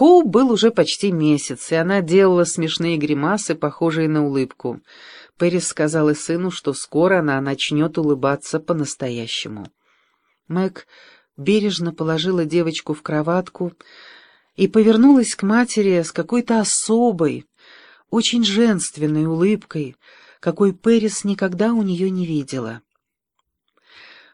Хоу был уже почти месяц, и она делала смешные гримасы, похожие на улыбку. Пэрис сказала сыну, что скоро она начнет улыбаться по-настоящему. Мэг бережно положила девочку в кроватку и повернулась к матери с какой-то особой, очень женственной улыбкой, какой Пэрис никогда у нее не видела.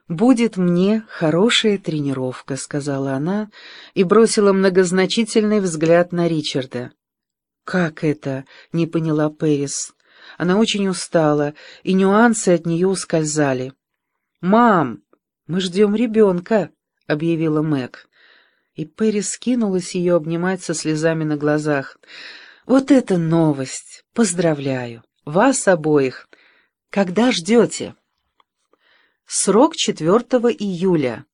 «Будет мне хорошая тренировка», — сказала она и бросила многозначительный взгляд на Ричарда. «Как это?» — не поняла Пэрис. Она очень устала, и нюансы от нее ускользали. «Мам, мы ждем ребенка», — объявила Мэг. И Пэрис кинулась ее обнимать со слезами на глазах. «Вот это новость! Поздравляю! Вас обоих! Когда ждете?» Срок 4 июля.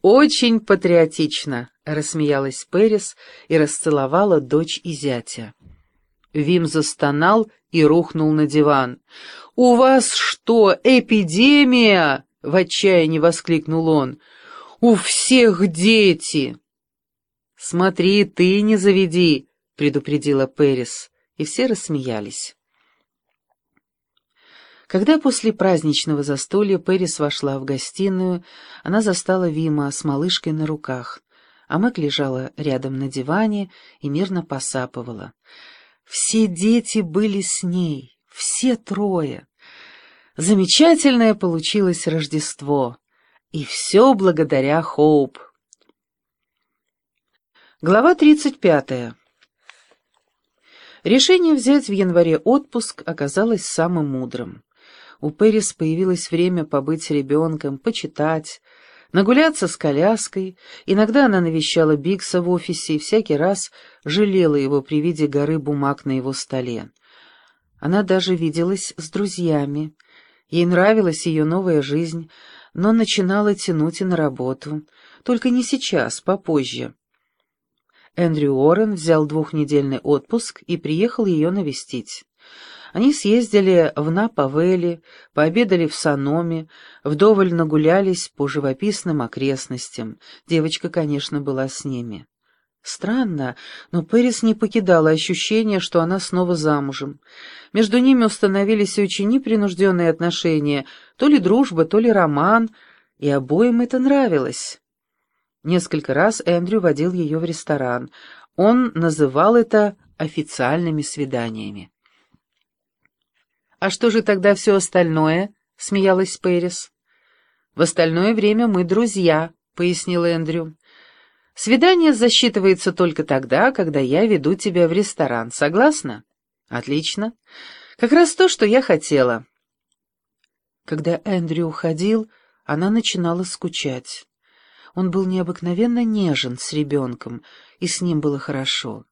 «Очень патриотично», — рассмеялась Пэрис и расцеловала дочь и зятя. Вим застонал и рухнул на диван. «У вас что, эпидемия?» — в отчаянии воскликнул он. «У всех дети!» «Смотри, ты не заведи», — предупредила Пэрис, и все рассмеялись. Когда после праздничного застолья Пэрис вошла в гостиную, она застала Вима с малышкой на руках, а Мэг лежала рядом на диване и мирно посапывала. Все дети были с ней, все трое. Замечательное получилось Рождество, и все благодаря Хоуп. Глава тридцать пятая. Решение взять в январе отпуск оказалось самым мудрым у Пэрис появилось время побыть с ребенком, почитать, нагуляться с коляской. Иногда она навещала Бикса в офисе и всякий раз жалела его при виде горы бумаг на его столе. Она даже виделась с друзьями. Ей нравилась ее новая жизнь, но начинала тянуть и на работу. Только не сейчас, попозже. Эндрю Уоррен взял двухнедельный отпуск и приехал ее навестить. Они съездили в Напавели, пообедали в Саноме, вдоволь нагулялись по живописным окрестностям. Девочка, конечно, была с ними. Странно, но Пэрис не покидала ощущение, что она снова замужем. Между ними установились очень непринужденные отношения, то ли дружба, то ли роман, и обоим это нравилось. Несколько раз Эндрю водил ее в ресторан. Он называл это официальными свиданиями. «А что же тогда все остальное?» — смеялась Пэрис. «В остальное время мы друзья», — пояснил Эндрю. «Свидание засчитывается только тогда, когда я веду тебя в ресторан. Согласна?» «Отлично. Как раз то, что я хотела». Когда Эндрю уходил, она начинала скучать. Он был необыкновенно нежен с ребенком, и с ним было хорошо.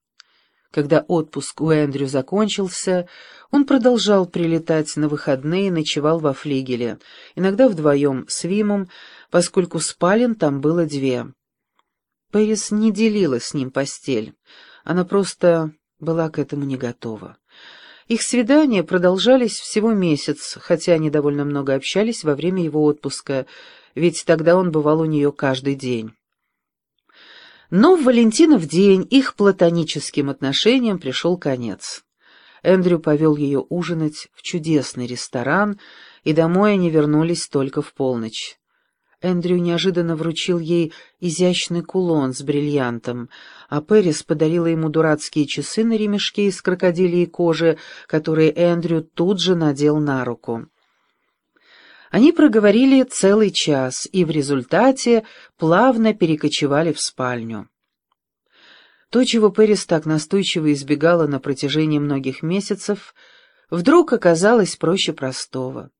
Когда отпуск у Эндрю закончился, он продолжал прилетать на выходные и ночевал во флигеле, иногда вдвоем с Вимом, поскольку спален там было две. Пэрис не делила с ним постель, она просто была к этому не готова. Их свидания продолжались всего месяц, хотя они довольно много общались во время его отпуска, ведь тогда он бывал у нее каждый день. Но в Валентинов день их платоническим отношениям пришел конец. Эндрю повел ее ужинать в чудесный ресторан, и домой они вернулись только в полночь. Эндрю неожиданно вручил ей изящный кулон с бриллиантом, а Пэрис подарила ему дурацкие часы на ремешке из крокодилии кожи, которые Эндрю тут же надел на руку. Они проговорили целый час и в результате плавно перекочевали в спальню. То, чего Пэрис так настойчиво избегала на протяжении многих месяцев, вдруг оказалось проще простого.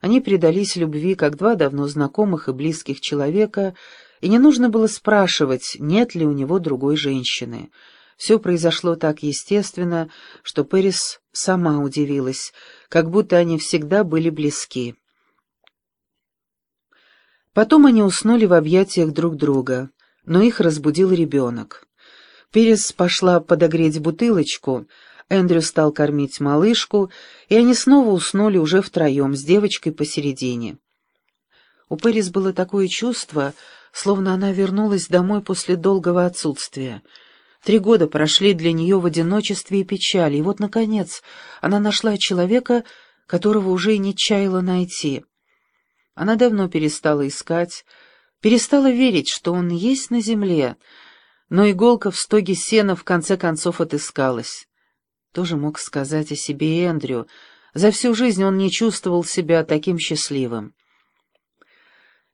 Они предались любви, как два давно знакомых и близких человека, и не нужно было спрашивать, нет ли у него другой женщины. Все произошло так естественно, что Пэрис сама удивилась, как будто они всегда были близки. Потом они уснули в объятиях друг друга, но их разбудил ребенок. Перес пошла подогреть бутылочку, Эндрю стал кормить малышку, и они снова уснули уже втроем с девочкой посередине. У Пэрис было такое чувство, словно она вернулась домой после долгого отсутствия. Три года прошли для нее в одиночестве и печали, и вот, наконец, она нашла человека, которого уже и не чаяла найти. Она давно перестала искать, перестала верить, что он есть на земле, но иголка в стоге сена в конце концов отыскалась. Тоже мог сказать о себе Эндрю. За всю жизнь он не чувствовал себя таким счастливым.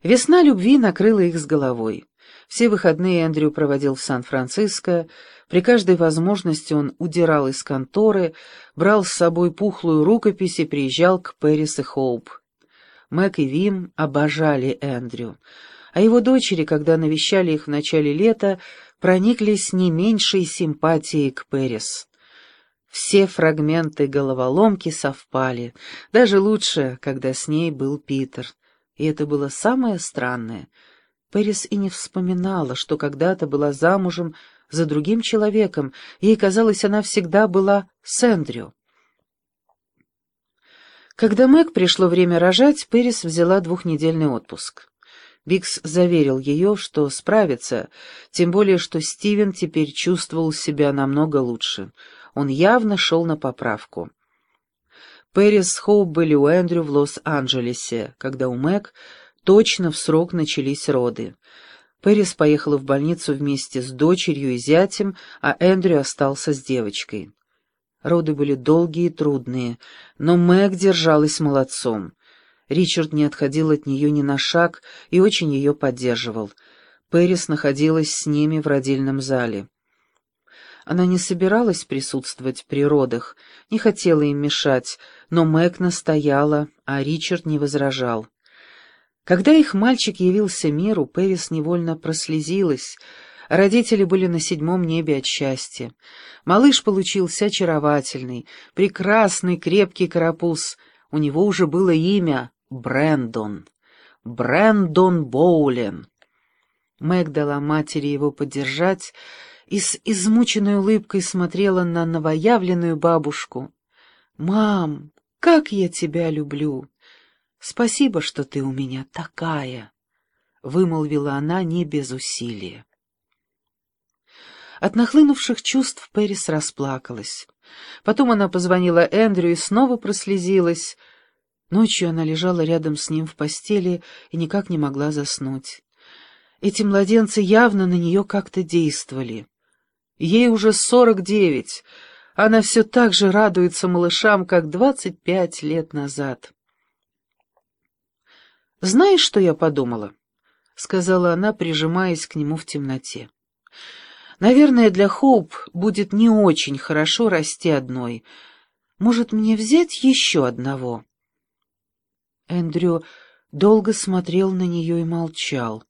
Весна любви накрыла их с головой. Все выходные Эндрю проводил в Сан-Франциско. При каждой возможности он удирал из конторы, брал с собой пухлую рукопись и приезжал к Пэрис и Хоуп. Мэг и Вим обожали Эндрю, а его дочери, когда навещали их в начале лета, прониклись не меньшей симпатией к Пэрис. Все фрагменты головоломки совпали, даже лучше, когда с ней был Питер. И это было самое странное. Пэрис и не вспоминала, что когда-то была замужем за другим человеком, ей казалось, она всегда была с Эндрю. Когда Мэг пришло время рожать, Пэрис взяла двухнедельный отпуск. Бикс заверил ее, что справится, тем более, что Стивен теперь чувствовал себя намного лучше. Он явно шел на поправку. Пэрис с Хоуп были у Эндрю в Лос-Анджелесе, когда у Мэг точно в срок начались роды. Пэрис поехала в больницу вместе с дочерью и зятем, а Эндрю остался с девочкой. Роды были долгие и трудные, но Мэг держалась молодцом. Ричард не отходил от нее ни на шаг и очень ее поддерживал. Пэрис находилась с ними в родильном зале. Она не собиралась присутствовать при родах, не хотела им мешать, но Мэг настояла, а Ричард не возражал. Когда их мальчик явился миру, Пэрис невольно прослезилась. Родители были на седьмом небе от счастья. Малыш получился очаровательный, прекрасный, крепкий карапуз. У него уже было имя — Брэндон. Брэндон Боулен. Мэг дала матери его поддержать и с измученной улыбкой смотрела на новоявленную бабушку. «Мам, как я тебя люблю! Спасибо, что ты у меня такая!» — вымолвила она не без усилия. От нахлынувших чувств Пэрис расплакалась. Потом она позвонила Эндрю и снова прослезилась. Ночью она лежала рядом с ним в постели и никак не могла заснуть. Эти младенцы явно на нее как-то действовали. Ей уже сорок девять. Она все так же радуется малышам, как двадцать пять лет назад. «Знаешь, что я подумала?» — сказала она, прижимаясь к нему в темноте. Наверное, для Хоуп будет не очень хорошо расти одной. Может, мне взять еще одного?» Эндрю долго смотрел на нее и молчал.